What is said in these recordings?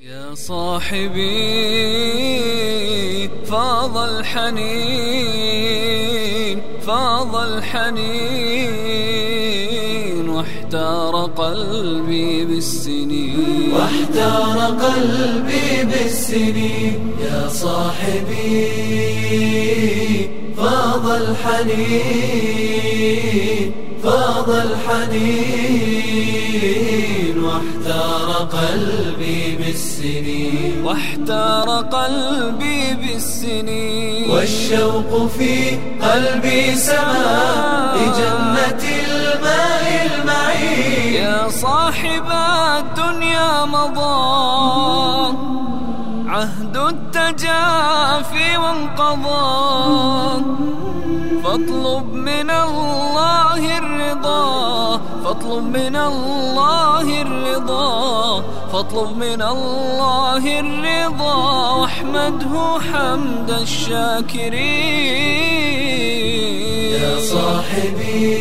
يا صاحبي فاض الحنين فاض الحنين واحتار قلبي بالسنين. واحتار قلبي بالسنين. يا صاحبي فاض الحنين. فاض الحنين واحتار قلبي بالسنين. واحتار قلبي بالسنين. والشوق في قلبي سما. لجنة الماء المعين. يا صاحب الدنيا مضى. عهد التجافي وانقضى. فاطلب من الله الرضا فاطلب من الله الرضا فاطلب من الله الرضا واحمده حمد الشاكرين. يا صاحبي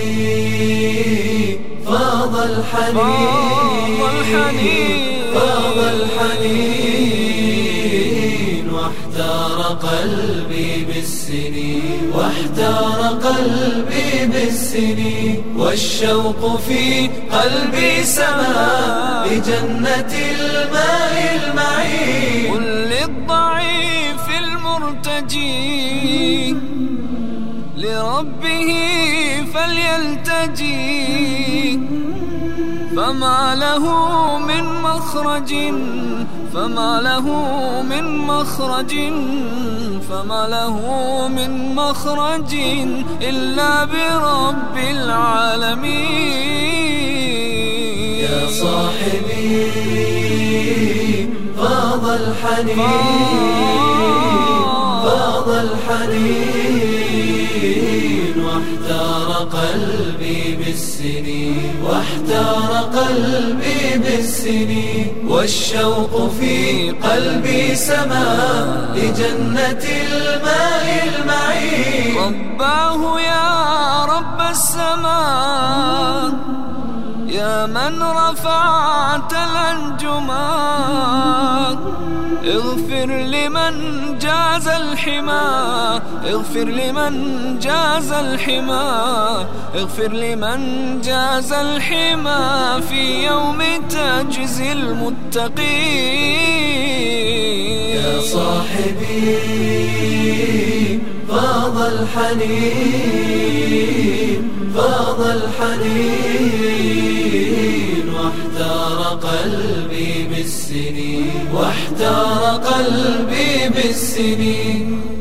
فاض الحنين فاض الحنين. فاض الحنين. واحتار قلبي بالسنين واحتار قلبي بالسنين والشوق في قلبي سما لجنة الماء المعين قل للضعيف المرتجي لربه فليلتجي. فما له من مخرج فما له من مخرج فما له من مخرج إلا برب العالمين. يا صاحبي فاض الحنين. الحنين واحتار قلبي بالسنين واحتار قلبي بالسنين والشوق في قلبي سما لجنة الماء المعين. رباه يا رب السماء يا من رفعت الأنجما اغفر لمن جاز الحما اغفر لمن جاز الحما اغفر لمن جاز الحما في يوم تجزي المتقين. يا صاحبي فاض الحنين فاض الحنين. قلبي بالسنين واحتار قلبي بالسنين.